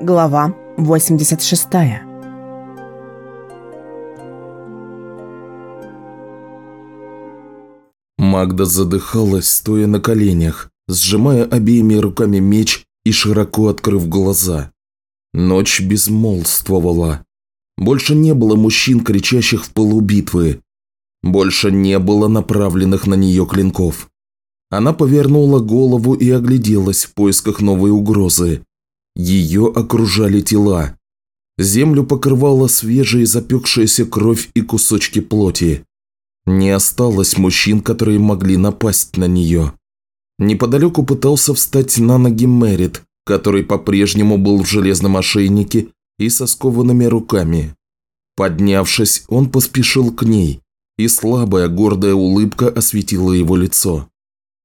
Глава 86 Магда задыхалась, стоя на коленях, сжимая обеими руками меч и широко открыв глаза. Ночь безмолвствовала. Больше не было мужчин, кричащих в пылу битвы. Больше не было направленных на нее клинков. Она повернула голову и огляделась в поисках новой угрозы. Ее окружали тела. Землю покрывала свежая запекшаяся кровь и кусочки плоти. Не осталось мужчин, которые могли напасть на нее. Неподалеку пытался встать на ноги Мэрит, который по-прежнему был в железном ошейнике и со скованными руками. Поднявшись, он поспешил к ней, и слабая гордая улыбка осветила его лицо.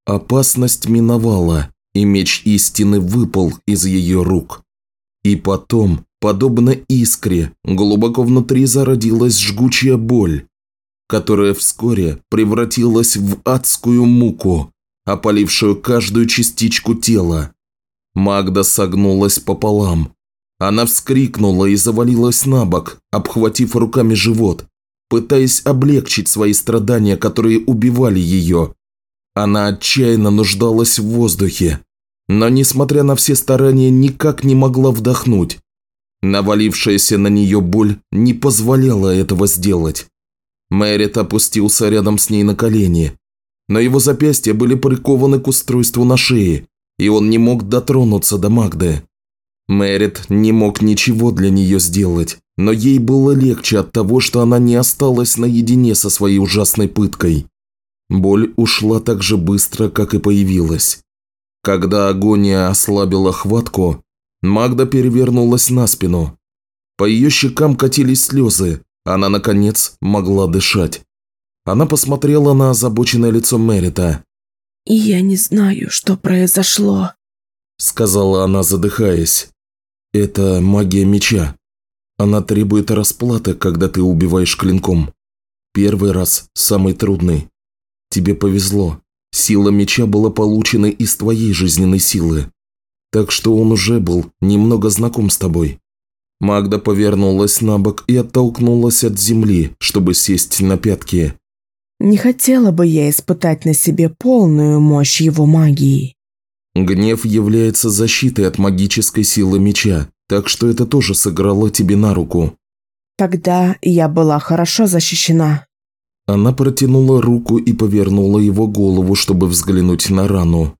Опасность миновала, и меч истины выпал из ее рук. И потом, подобно искре, глубоко внутри зародилась жгучая боль, которая вскоре превратилась в адскую муку, опалившую каждую частичку тела. Магда согнулась пополам. Она вскрикнула и завалилась на бок, обхватив руками живот, пытаясь облегчить свои страдания, которые убивали ее. Она отчаянно нуждалась в воздухе, но, несмотря на все старания, никак не могла вдохнуть. Навалившаяся на нее боль не позволяла этого сделать. Мэрит опустился рядом с ней на колени, но его запястья были прикованы к устройству на шее, и он не мог дотронуться до Магды. Мэрит не мог ничего для нее сделать, но ей было легче от того, что она не осталась наедине со своей ужасной пыткой. Боль ушла так же быстро, как и появилась. Когда агония ослабила хватку, Магда перевернулась на спину. По ее щекам катились слезы, она, наконец, могла дышать. Она посмотрела на озабоченное лицо Мэрита. «Я не знаю, что произошло», – сказала она, задыхаясь. «Это магия меча. Она требует расплаты, когда ты убиваешь клинком. Первый раз самый трудный. Тебе повезло. Сила меча была получена из твоей жизненной силы. Так что он уже был немного знаком с тобой. Магда повернулась на бок и оттолкнулась от земли, чтобы сесть на пятки. Не хотела бы я испытать на себе полную мощь его магии. Гнев является защитой от магической силы меча, так что это тоже сыграло тебе на руку. Тогда я была хорошо защищена. Она протянула руку и повернула его голову, чтобы взглянуть на рану.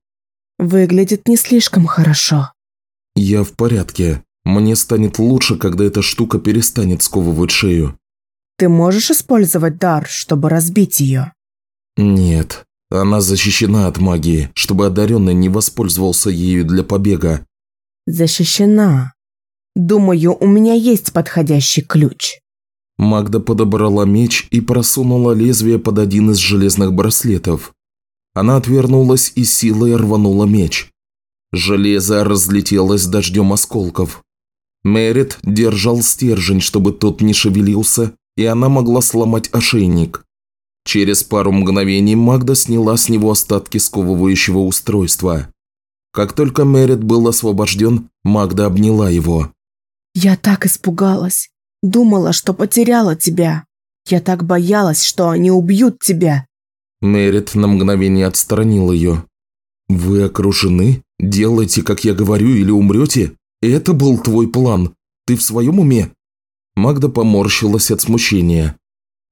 Выглядит не слишком хорошо. Я в порядке. Мне станет лучше, когда эта штука перестанет сковывать шею. Ты можешь использовать дар, чтобы разбить ее? Нет. Она защищена от магии, чтобы одаренный не воспользовался ею для побега. Защищена. Думаю, у меня есть подходящий ключ. Магда подобрала меч и просунула лезвие под один из железных браслетов. Она отвернулась и силой рванула меч. Железо разлетелось дождем осколков. Мерит держал стержень, чтобы тот не шевелился, и она могла сломать ошейник. Через пару мгновений Магда сняла с него остатки сковывающего устройства. Как только Мерит был освобожден, Магда обняла его. «Я так испугалась. Думала, что потеряла тебя. Я так боялась, что они убьют тебя». Мерит на мгновение отстранил ее. «Вы окружены? Делайте, как я говорю, или умрете? Это был твой план. Ты в своем уме?» Магда поморщилась от смущения.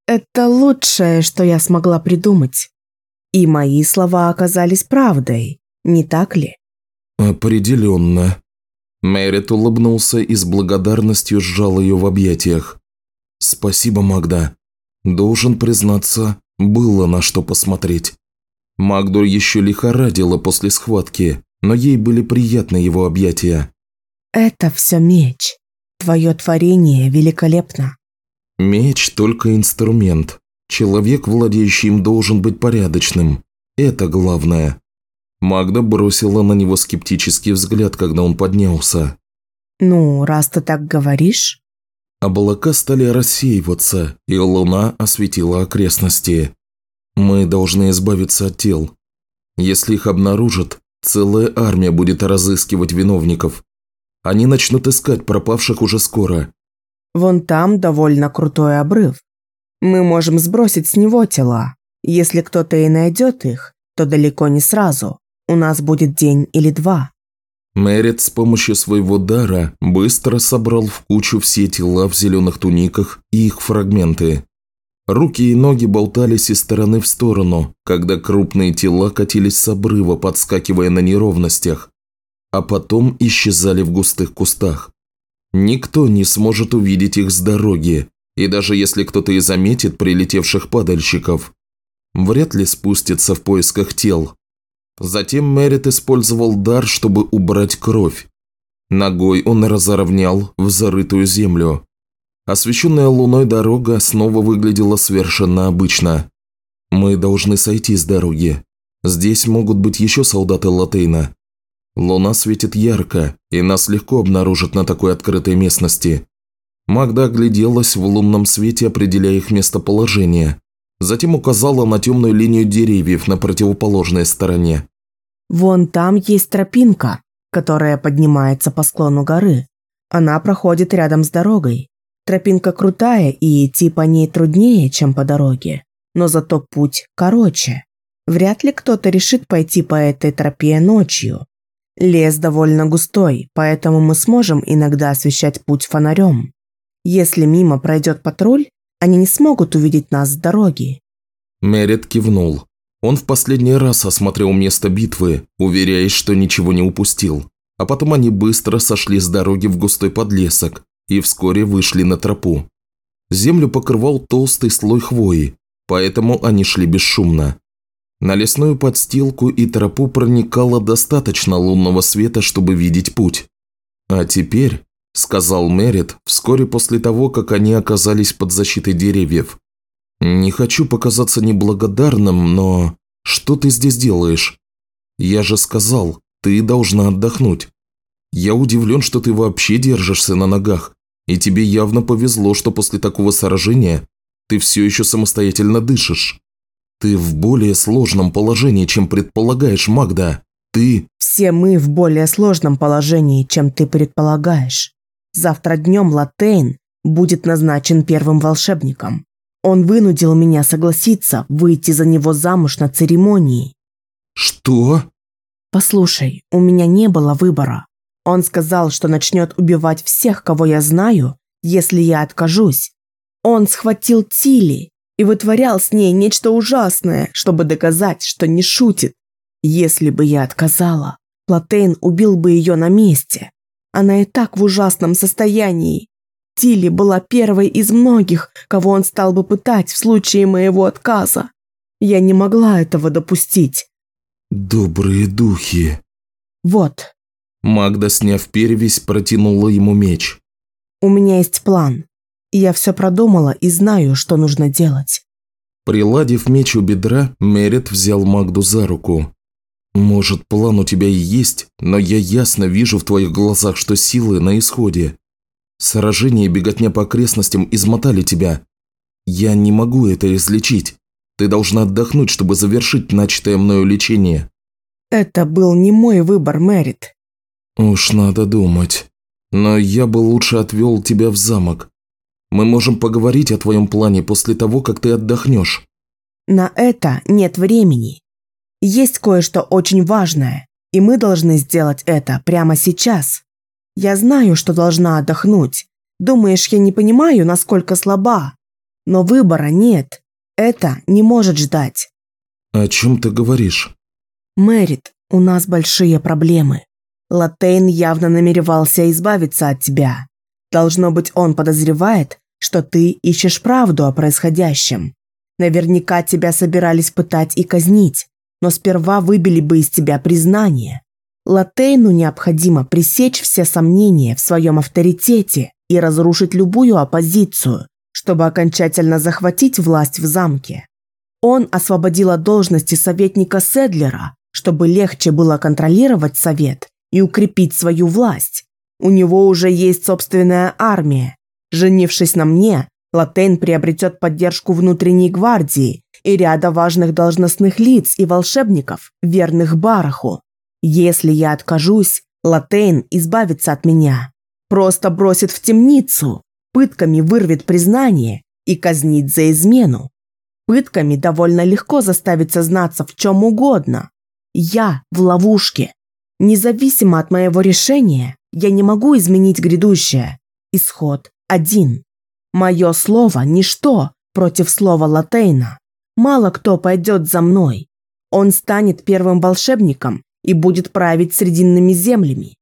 «Это лучшее, что я смогла придумать. И мои слова оказались правдой, не так ли?» «Определенно». Мэрит улыбнулся и с благодарностью сжал ее в объятиях. «Спасибо, Магда. Должен признаться, было на что посмотреть». Магду еще лихорадило после схватки, но ей были приятны его объятия. «Это все меч. Твое творение великолепно». «Меч – только инструмент. Человек, владеющий им, должен быть порядочным. Это главное». Магда бросила на него скептический взгляд, когда он поднялся. «Ну, раз ты так говоришь...» Облака стали рассеиваться, и луна осветила окрестности. «Мы должны избавиться от тел. Если их обнаружат, целая армия будет разыскивать виновников. Они начнут искать пропавших уже скоро. Вон там довольно крутой обрыв. Мы можем сбросить с него тела. Если кто-то и найдет их, то далеко не сразу. У нас будет день или два. Мэрит с помощью своего дара быстро собрал в кучу все тела в зеленых туниках и их фрагменты. Руки и ноги болтались из стороны в сторону, когда крупные тела катились с обрыва, подскакивая на неровностях, а потом исчезали в густых кустах. Никто не сможет увидеть их с дороги, и даже если кто-то и заметит прилетевших падальщиков, вряд ли спустится в поисках тел. Затем Мерит использовал дар, чтобы убрать кровь. Ногой он разровнял в зарытую землю. Освещенная луной дорога снова выглядела совершенно обычно. Мы должны сойти с дороги. Здесь могут быть еще солдаты Латейна. Луна светит ярко, и нас легко обнаружат на такой открытой местности. Магда огляделась в лунном свете, определяя их местоположение. Затем указала на темную линию деревьев на противоположной стороне. Вон там есть тропинка, которая поднимается по склону горы. Она проходит рядом с дорогой. Тропинка крутая и идти по ней труднее, чем по дороге, но зато путь короче. Вряд ли кто-то решит пойти по этой тропе ночью. Лес довольно густой, поэтому мы сможем иногда освещать путь фонарем. Если мимо пройдет патруль, они не смогут увидеть нас с дороги. Мерит кивнул. Он в последний раз осмотрел место битвы, уверяясь, что ничего не упустил. А потом они быстро сошли с дороги в густой подлесок, и вскоре вышли на тропу. Землю покрывал толстый слой хвои, поэтому они шли бесшумно. На лесную подстилку и тропу проникало достаточно лунного света, чтобы видеть путь. «А теперь», – сказал Мерит вскоре после того, как они оказались под защитой деревьев, – «не хочу показаться неблагодарным, но что ты здесь делаешь? Я же сказал, ты должна отдохнуть. Я удивлен, что ты вообще держишься на ногах, и тебе явно повезло, что после такого сражения ты все еще самостоятельно дышишь. Ты в более сложном положении, чем предполагаешь, Магда. Ты... Все мы в более сложном положении, чем ты предполагаешь. Завтра днем Латейн будет назначен первым волшебником. Он вынудил меня согласиться выйти за него замуж на церемонии. Что? Послушай, у меня не было выбора. Он сказал, что начнет убивать всех, кого я знаю, если я откажусь. Он схватил Тили и вытворял с ней нечто ужасное, чтобы доказать, что не шутит. Если бы я отказала, Платейн убил бы ее на месте. Она и так в ужасном состоянии. Тили была первой из многих, кого он стал бы пытать в случае моего отказа. Я не могла этого допустить. Добрые духи. Вот, Магда, сняв перевязь, протянула ему меч. «У меня есть план. Я все продумала и знаю, что нужно делать». Приладив меч у бедра, Мерит взял Магду за руку. «Может, план у тебя и есть, но я ясно вижу в твоих глазах, что силы на исходе. Сражение и беготня по окрестностям измотали тебя. Я не могу это излечить. Ты должна отдохнуть, чтобы завершить начатое мною лечение». «Это был не мой выбор, Мэрит. «Уж надо думать. Но я бы лучше отвел тебя в замок. Мы можем поговорить о твоем плане после того, как ты отдохнешь». «На это нет времени. Есть кое-что очень важное, и мы должны сделать это прямо сейчас. Я знаю, что должна отдохнуть. Думаешь, я не понимаю, насколько слаба? Но выбора нет. Это не может ждать». «О чем ты говоришь?» «Мэрит, у нас большие проблемы. Латейн явно намеревался избавиться от тебя. Должно быть, он подозревает, что ты ищешь правду о происходящем. Наверняка тебя собирались пытать и казнить, но сперва выбили бы из тебя признание. Латейну необходимо пресечь все сомнения в своем авторитете и разрушить любую оппозицию, чтобы окончательно захватить власть в замке. Он освободил от должности советника Седлера, чтобы легче было контролировать совет и укрепить свою власть. У него уже есть собственная армия. Женившись на мне, Латейн приобретет поддержку внутренней гвардии и ряда важных должностных лиц и волшебников, верных Бараху. Если я откажусь, Латейн избавится от меня. Просто бросит в темницу, пытками вырвет признание и казнит за измену. Пытками довольно легко заставить сознаться в чем угодно. Я в ловушке. Независимо от моего решения, я не могу изменить грядущее. Исход один. Мое слово – ничто против слова Латейна. Мало кто пойдет за мной. Он станет первым волшебником и будет править срединными землями.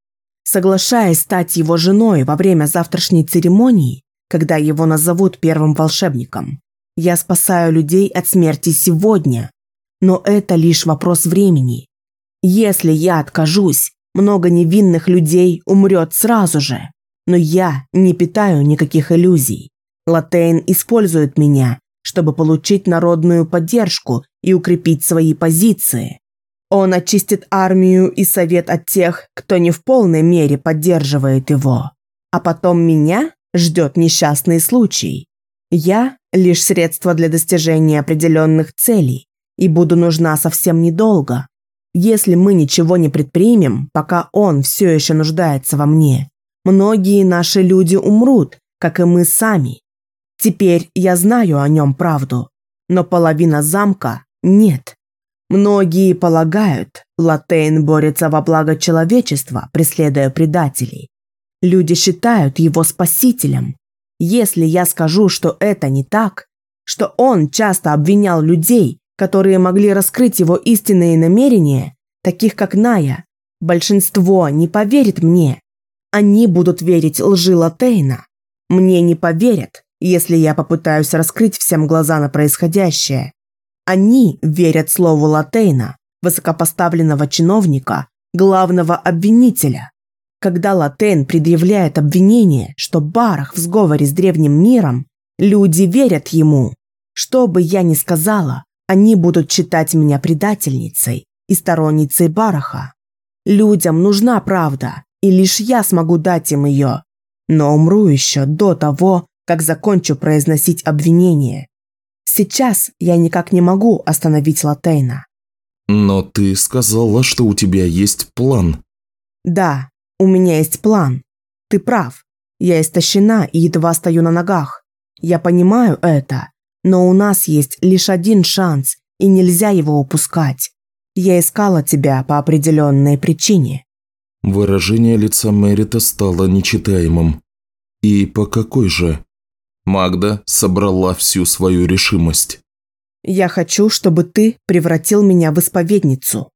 Соглашаясь стать его женой во время завтрашней церемонии, когда его назовут первым волшебником, я спасаю людей от смерти сегодня. Но это лишь вопрос времени. Если я откажусь, много невинных людей умрет сразу же. Но я не питаю никаких иллюзий. Латейн использует меня, чтобы получить народную поддержку и укрепить свои позиции. Он очистит армию и совет от тех, кто не в полной мере поддерживает его. А потом меня ждет несчастный случай. Я – лишь средство для достижения определенных целей и буду нужна совсем недолго. Если мы ничего не предпримем, пока он все еще нуждается во мне, многие наши люди умрут, как и мы сами. Теперь я знаю о нем правду, но половина замка нет. Многие полагают, Латейн борется во благо человечества, преследуя предателей. Люди считают его спасителем. Если я скажу, что это не так, что он часто обвинял людей, которые могли раскрыть его истинные намерения, таких как Ная, большинство не поверит мне. Они будут верить лжи Латейна. Мне не поверят, если я попытаюсь раскрыть всем глаза на происходящее. Они верят слову Латейна, высокопоставленного чиновника, главного обвинителя. Когда Латейн предъявляет обвинение, что Барах в сговоре с древним миром, люди верят ему. Что бы я ни сказала, они будут считать меня предательницей и сторонницей Бараха. Людям нужна правда, и лишь я смогу дать им ее. Но умру еще до того, как закончу произносить обвинение. Сейчас я никак не могу остановить Латейна. Но ты сказала, что у тебя есть план. Да, у меня есть план. Ты прав. Я истощена и едва стою на ногах. Я понимаю это, но у нас есть лишь один шанс, и нельзя его упускать. Я искала тебя по определенной причине. Выражение лица Мэрита стало нечитаемым. И по какой же? Магда собрала всю свою решимость. «Я хочу, чтобы ты превратил меня в исповедницу.